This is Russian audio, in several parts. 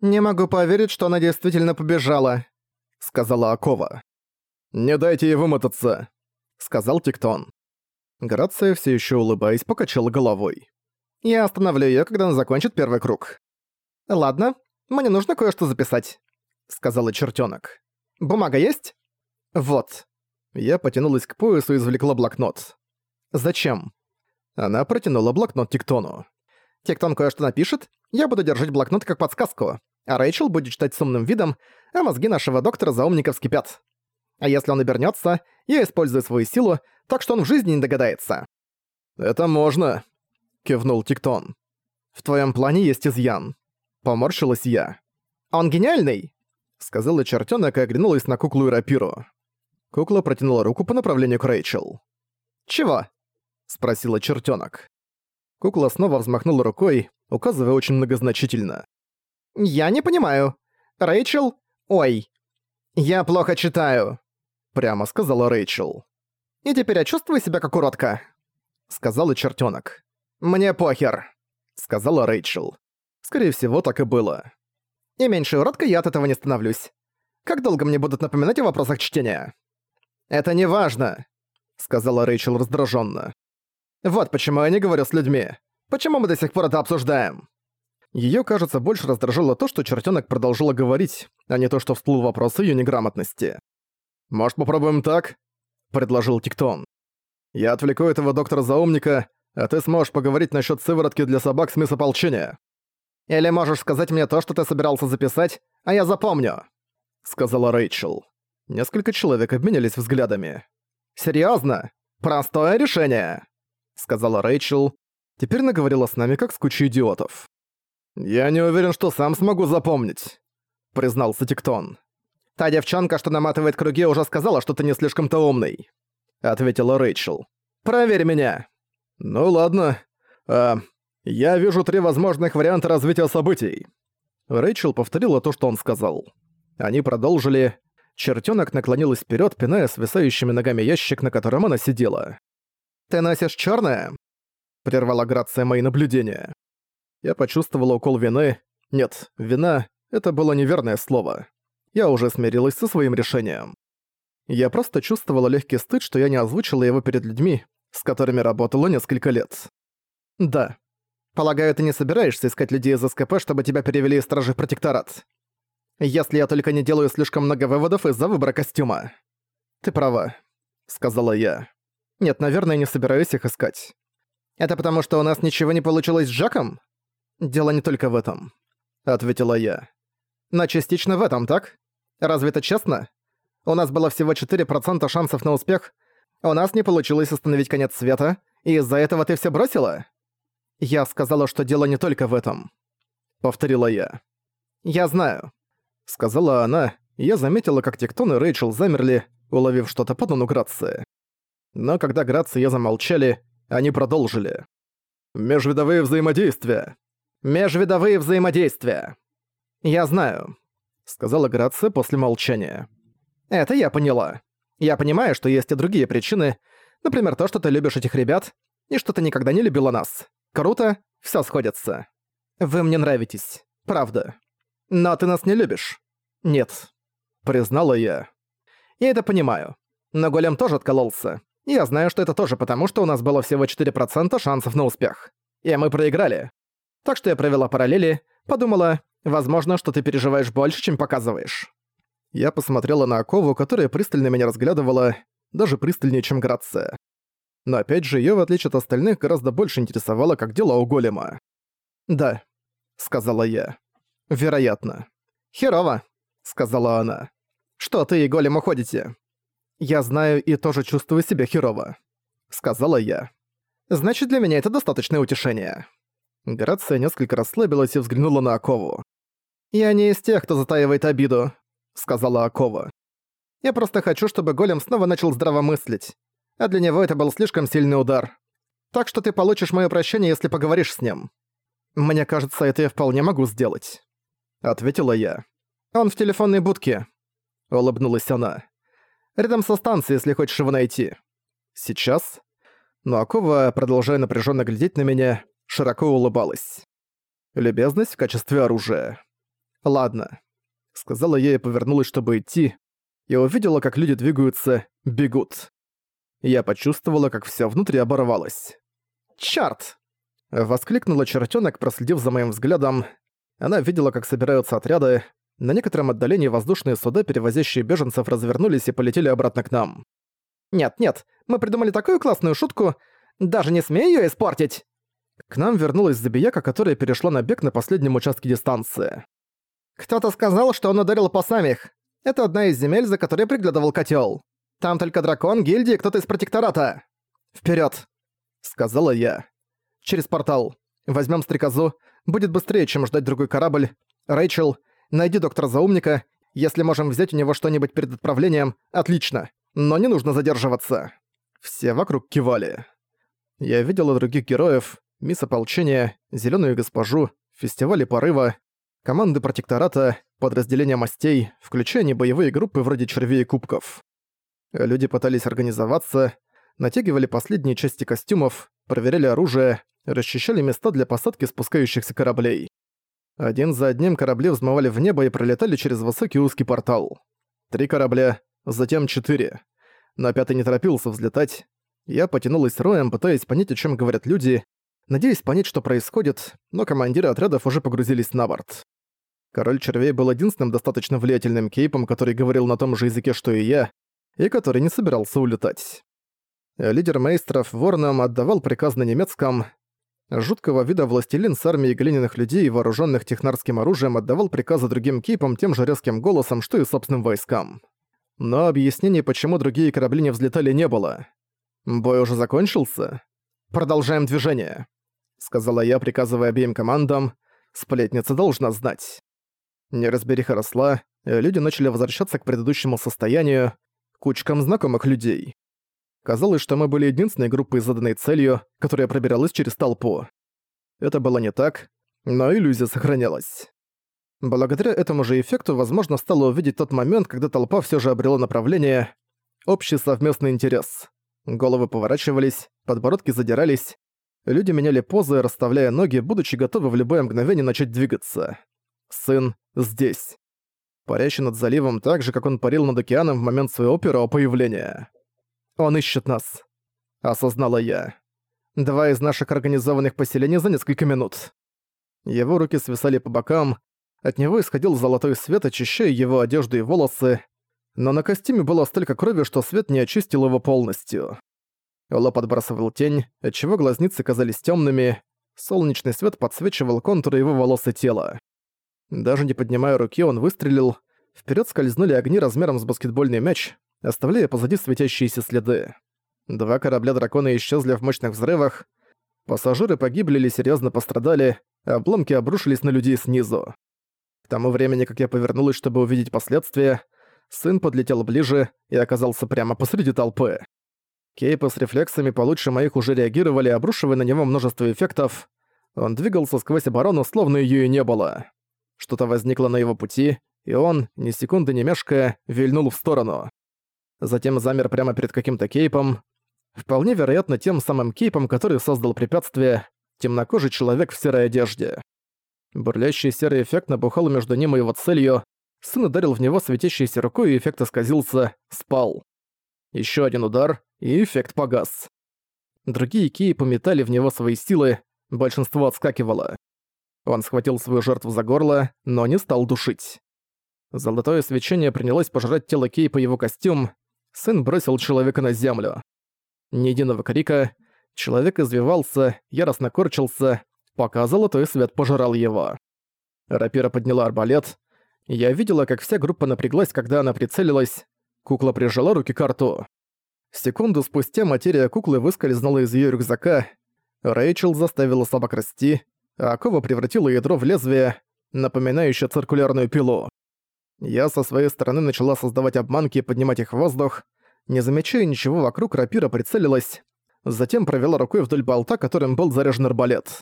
«Не могу поверить, что она действительно побежала», — сказала Акова. «Не дайте ей вымотаться», — сказал Тиктон. Грация, все еще улыбаясь, покачала головой. «Я остановлю ее, когда она закончит первый круг». «Ладно, мне нужно кое-что записать», — сказала чертенок. «Бумага есть?» «Вот». Я потянулась к поясу и извлекла блокнот. «Зачем?» Она протянула блокнот Тиктону. «Тиктон кое-что напишет, я буду держать блокнот как подсказку, а Рэйчел будет читать с умным видом, а мозги нашего доктора за умников вскипят. А если он обернется, я использую свою силу, так что он в жизни не догадается». «Это можно», — кивнул Тиктон. «В твоем плане есть изъян». Поморщилась я. «Он гениальный!» — сказала чертёнок и оглянулась на куклу и рапиру. Кукла протянула руку по направлению к Рэйчел. «Чего?» — спросила чертёнок. Кукла снова взмахнула рукой, указывая очень многозначительно. «Я не понимаю. Рэйчел? Ой. Я плохо читаю», — прямо сказала Рэйчел. «И теперь я чувствую себя как уродка», — сказала чертёнок. «Мне похер», — сказала Рэйчел. Скорее всего, так и было. И меньше уродкой я от этого не становлюсь. Как долго мне будут напоминать о вопросах чтения? «Это не важно», — сказала Рэйчел раздраженно. «Вот почему я не говорю с людьми. Почему мы до сих пор это обсуждаем?» Её, кажется, больше раздражило то, что чертёнок продолжила говорить, а не то, что всплыл вопрос её неграмотности. «Может, попробуем так?» — предложил Тиктон. «Я отвлеку этого доктора за умника, а ты сможешь поговорить насчёт сыворотки для собак с мисс ополчения. Или можешь сказать мне то, что ты собирался записать, а я запомню», — сказала Рэйчел. Несколько человек обменялись взглядами. «Серьёзно? Простое решение!» — сказала Рэйчел. Теперь наговорила с нами, как с кучей идиотов. «Я не уверен, что сам смогу запомнить», — признался Тиктон. «Та девчонка, что наматывает круги, уже сказала, что ты не слишком-то умный», — ответила Рэйчел. «Проверь меня». «Ну ладно. А, я вижу три возможных варианта развития событий». Рэйчел повторила то, что он сказал. Они продолжили, Чертёнок наклонилась вперед, пиная свисающими ногами ящик, на котором она сидела. «Ты носишь чёрное?» — прервала Грация мои наблюдения. Я почувствовала укол вины. Нет, вина — это было неверное слово. Я уже смирилась со своим решением. Я просто чувствовала легкий стыд, что я не озвучила его перед людьми, с которыми работала несколько лет. Да. Полагаю, ты не собираешься искать людей из СКП, чтобы тебя перевели из стражи протекторат. Если я только не делаю слишком много выводов из-за выбора костюма. Ты права, сказала я. Нет, наверное, не собираюсь их искать. Это потому, что у нас ничего не получилось с Жаком? Дело не только в этом, ответила я. Но частично в этом, так? Разве это честно? У нас было всего 4% шансов на успех. У нас не получилось остановить конец света, и из-за этого ты все бросила? Я сказала, что дело не только в этом. Повторила я. Я знаю сказала она, я заметила, как Тектон и Рэйчел замерли, уловив что-то по тону Грации. Но когда Грации и я замолчали, они продолжили. «Межвидовые взаимодействия!» «Межвидовые взаимодействия!» «Я знаю», — сказала Грация после молчания. «Это я поняла. Я понимаю, что есть и другие причины, например, то, что ты любишь этих ребят, и что ты никогда не любила нас. Круто, всё сходится. Вы мне нравитесь, правда. Но ты нас не любишь. Нет. Признала я. Я это понимаю. Но голем тоже откололся. Я знаю, что это тоже потому, что у нас было всего 4% шансов на успех. И мы проиграли. Так что я провела параллели, подумала, возможно, что ты переживаешь больше, чем показываешь. Я посмотрела на Акову, которая пристально меня разглядывала, даже пристальнее, чем Грация. Но опять же, её, в отличие от остальных, гораздо больше интересовало, как дела у голема. «Да», — сказала я. «Вероятно». «Херово», — сказала она. «Что ты и голем уходите?» «Я знаю и тоже чувствую себя херово», — сказала я. «Значит, для меня это достаточное утешение». Грация несколько расслабилась и взглянула на Акову. «Я не из тех, кто затаивает обиду», — сказала Акова. «Я просто хочу, чтобы голем снова начал здраво мыслить. А для него это был слишком сильный удар. Так что ты получишь моё прощение, если поговоришь с ним. Мне кажется, это я вполне могу сделать». — ответила я. «Он в телефонной будке», — улыбнулась она. «Рядом со станцией, если хочешь его найти». «Сейчас?» Но Акова, продолжая напряженно глядеть на меня, широко улыбалась. Любезность в качестве оружия. «Ладно», — сказала я и повернулась, чтобы идти, и увидела, как люди двигаются, бегут. Я почувствовала, как всё внутри оборвалось. «Чёрт!» — воскликнула чертёнок, проследив за моим взглядом. Она видела, как собираются отряды. На некотором отдалении воздушные суда, перевозящие беженцев, развернулись и полетели обратно к нам. «Нет, нет, мы придумали такую классную шутку, даже не смей её испортить!» К нам вернулась Забияка, которая перешла на бег на последнем участке дистанции. «Кто-то сказал, что он ударил по самих. Это одна из земель, за которой приглядывал котел. Там только дракон, гильдии и кто-то из протектората. Вперед! сказала я. «Через портал. Возьмем стрекозу. Будет быстрее, чем ждать другой корабль. Рэйчел, найди доктора Заумника. Если можем взять у него что-нибудь перед отправлением, отлично. Но не нужно задерживаться». Все вокруг кивали. Я видела других героев, мисс ополчения, зеленую госпожу, фестивали порыва, команды протектората, подразделения мастей, включая небоевые группы вроде червей и кубков. Люди пытались организоваться, натягивали последние части костюмов, проверяли оружие, расчищали места для посадки спускающихся кораблей. Один за одним корабли взмывали в небо и пролетали через высокий узкий портал. Три корабля, затем четыре. Но пятый не торопился взлетать, я потянулась роем, пытаясь понять, о чем говорят люди, надеясь понять, что происходит, но командиры отрядов уже погрузились на борт. Король червей был единственным достаточно влиятельным кейпом, который говорил на том же языке, что и я, и который не собирался улетать. Лидер мейстров Ворном отдавал приказ на немецком. Жуткого вида властелин с армией глиняных людей, вооруженных технарским оружием, отдавал приказы другим кейпам тем же резким голосом, что и собственным войскам. Но объяснений, почему другие корабли не взлетали, не было. «Бой уже закончился? Продолжаем движение», — сказала я, приказывая обеим командам. «Сплетница должна знать». Неразбериха росла, люди начали возвращаться к предыдущему состоянию, кучкам знакомых людей. Казалось, что мы были единственной группой заданной целью, которая пробиралась через толпу. Это было не так, но иллюзия сохранялась. Благодаря этому же эффекту возможно стало увидеть тот момент, когда толпа все же обрела направление, общий совместный интерес. Головы поворачивались, подбородки задирались. Люди меняли позы, расставляя ноги, будучи готовы в любое мгновение начать двигаться. Сын здесь. Парящий над заливом так же, как он парил над океаном в момент своего первого появления. Он ищет нас. Осознала я. Два из наших организованных поселений за несколько минут. Его руки свисали по бокам, от него исходил золотой свет, очищая его одежду и волосы, но на костюме было столько крови, что свет не очистил его полностью. Лоб отбрасывал тень, отчего глазницы казались темными, солнечный свет подсвечивал контуры его волос и тела. Даже не поднимая руки, он выстрелил, вперед скользнули огни размером с баскетбольный мяч, оставляя позади светящиеся следы. Два корабля дракона исчезли в мощных взрывах, пассажиры погибли или серьезно пострадали, а обломки обрушились на людей снизу. К тому времени, как я повернулась, чтобы увидеть последствия, сын подлетел ближе и оказался прямо посреди толпы. Кейпы с рефлексами получше моих уже реагировали, обрушивая на него множество эффектов. Он двигался сквозь оборону, словно её и не было. Что-то возникло на его пути, и он, ни секунды не мешкая, вильнул в сторону. Затем замер прямо перед каким-то кейпом. Вполне вероятно, тем самым кейпом, который создал препятствие, темнокожий человек в серой одежде. Бурлящий серый эффект набухал между ним и его целью, Сын ударил в него светящейся рукой, и эффект исказился, спал. Еще один удар, и эффект погас. Другие кии пометали в него свои силы, большинство отскакивало. Он схватил свою жертву за горло, но не стал душить. Золотое свечение принялось пожрать тело Кей по его костюм. Сын бросил человека на землю. Ни единого крика. Человек извивался, яростно корчился, пока золотой свет пожирал его. Рапира подняла арбалет, я видела, как вся группа напряглась, когда она прицелилась. Кукла прижала руки к рту. Секунду спустя материя куклы выскользнула из её рюкзака. Рэйчел заставила собак расти, а Акова превратила ядро в лезвие, напоминающее циркулярную пилу. Я со своей стороны начала создавать обманки и поднимать их в воздух. Не замечая ничего вокруг, рапира прицелилась, затем провела рукой вдоль болта, которым был заряжен арбалет.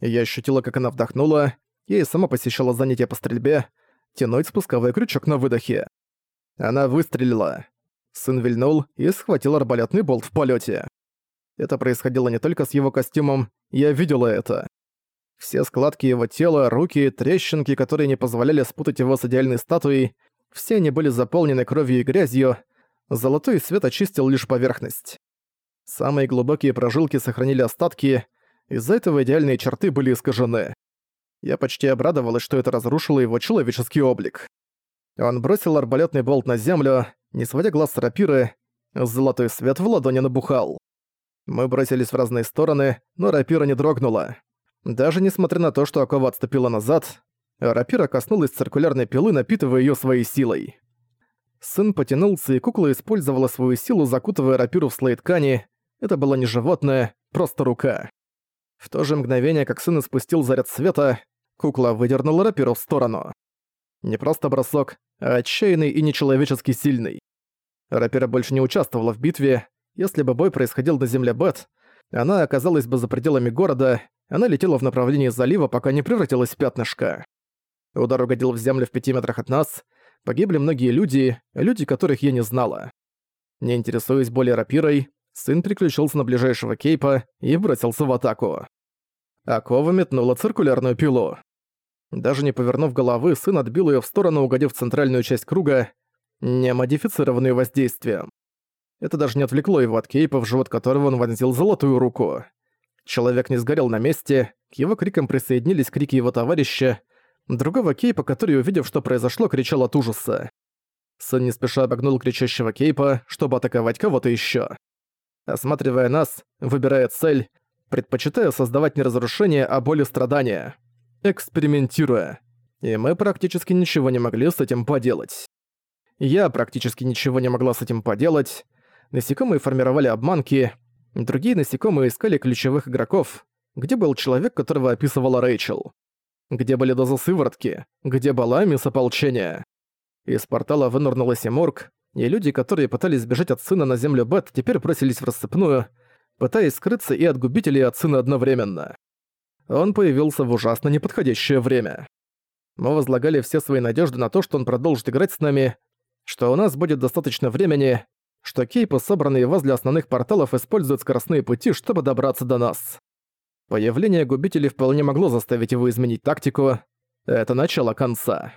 Я ощутила, как она вдохнула, и сама посещала занятия по стрельбе, тянуть спусковой крючок на выдохе. Она выстрелила. Сын вильнул и схватил арбалетный болт в полете. Это происходило не только с его костюмом, я видела это. Все складки его тела, руки, трещинки, которые не позволяли спутать его с идеальной статуей, все они были заполнены кровью и грязью, золотой свет очистил лишь поверхность. Самые глубокие прожилки сохранили остатки, из-за этого идеальные черты были искажены. Я почти обрадовалась, что это разрушило его человеческий облик. Он бросил арбалетный болт на землю, не сводя глаз с рапиры, золотой свет в ладони набухал. Мы бросились в разные стороны, но рапира не дрогнула. Даже несмотря на то, что окова отступила назад, рапира коснулась циркулярной пилы, напитывая её своей силой. Сын потянулся, и кукла использовала свою силу, закутывая рапиру в слой ткани. Это было не животное, просто рука. В то же мгновение, как сын испустил заряд света, кукла выдернула рапиру в сторону. Не просто бросок, а отчаянный и нечеловечески сильный. Рапира больше не участвовала в битве. Если бы бой происходил на земле Бет, она оказалась бы за пределами города, она летела в направлении залива, пока не превратилась в пятнышко. Удар угодил в землю в пяти метрах от нас, погибли многие люди, люди, которых я не знала. Не интересуясь более рапирой, сын переключился на ближайшего кейпа и бросился в атаку. Акова метнула циркулярную пилу. Даже не повернув головы, сын отбил ее в сторону, угодив в центральную часть круга, не модифицированную воздействием. Это даже не отвлекло его от кейпа, в живот которого он вонзил золотую руку. Человек не сгорел на месте, к его крикам присоединились крики его товарища, другого кейпа, который, увидев, что произошло, кричал от ужаса. Сын не спеша обогнул кричащего кейпа, чтобы атаковать кого-то еще. Осматривая нас, выбирая цель, предпочитая создавать не разрушение, а боль и страдания экспериментируя. И мы практически ничего не могли с этим поделать. Я практически ничего не могла с этим поделать. Насекомые формировали обманки, другие насекомые искали ключевых игроков, где был человек, которого описывала Рэйчел. Где были дозы сыворотки, где была мисс ополчения. Из портала вынырнула Симург, и люди, которые пытались сбежать от сына на землю Бет, теперь бросились в рассыпную, пытаясь скрыться и от губителей, и от сына одновременно он появился в ужасно неподходящее время. Мы возлагали все свои надежды на то, что он продолжит играть с нами, что у нас будет достаточно времени, что кейпы, собранные возле основных порталов, используют скоростные пути, чтобы добраться до нас. Появление губителей вполне могло заставить его изменить тактику. Это начало конца.